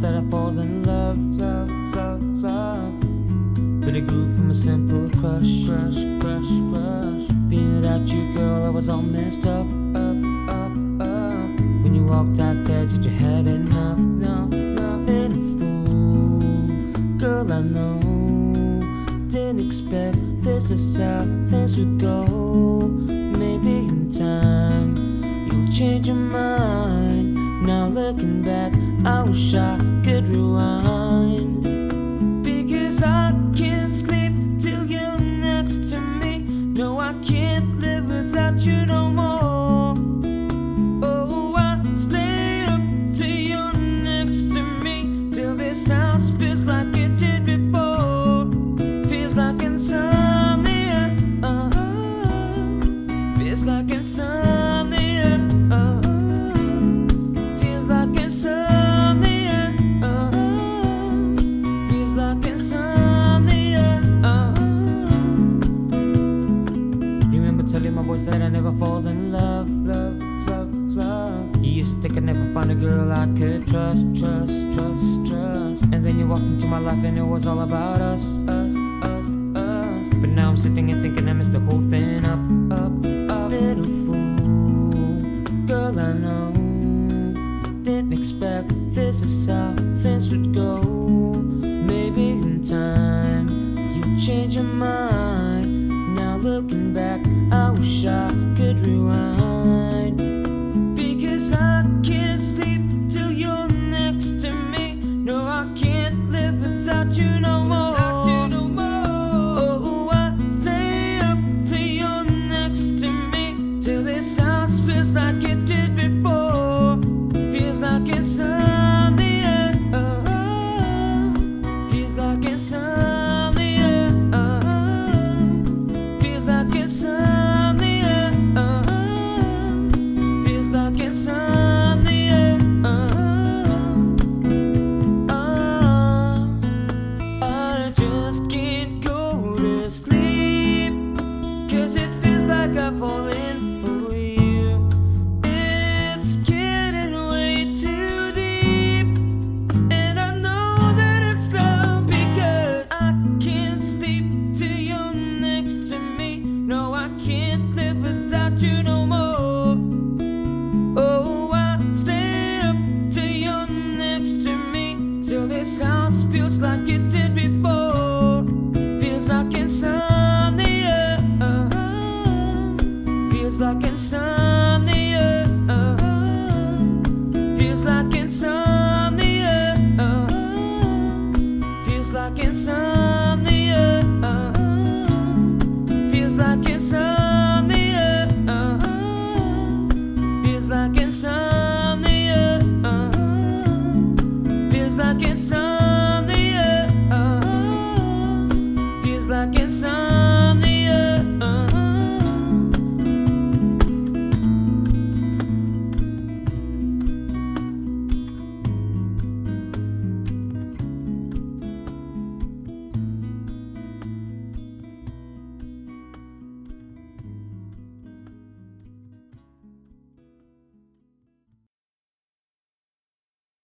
that I'd fall in love, love, love, love. But it grew from a simple crush, crush, crush, crush. Being without you, girl, I was all messed up, up, up, up. When you walked out there, did you had enough? And a fool, girl, I know. Didn't expect this is how things would go. Maybe in time you'll change your mind. Now looking back, I wish I could rewind. Never find a girl I could trust, trust, trust, trust. And then you walked into my life and it was all about us, us, us, us. But now I'm sitting and thinking I messed the whole thing up, up, up. Fool, girl, I know. Didn't expect this is how things would go. Maybe in time you change your mind. Now looking back, I wish I could rewind. like it's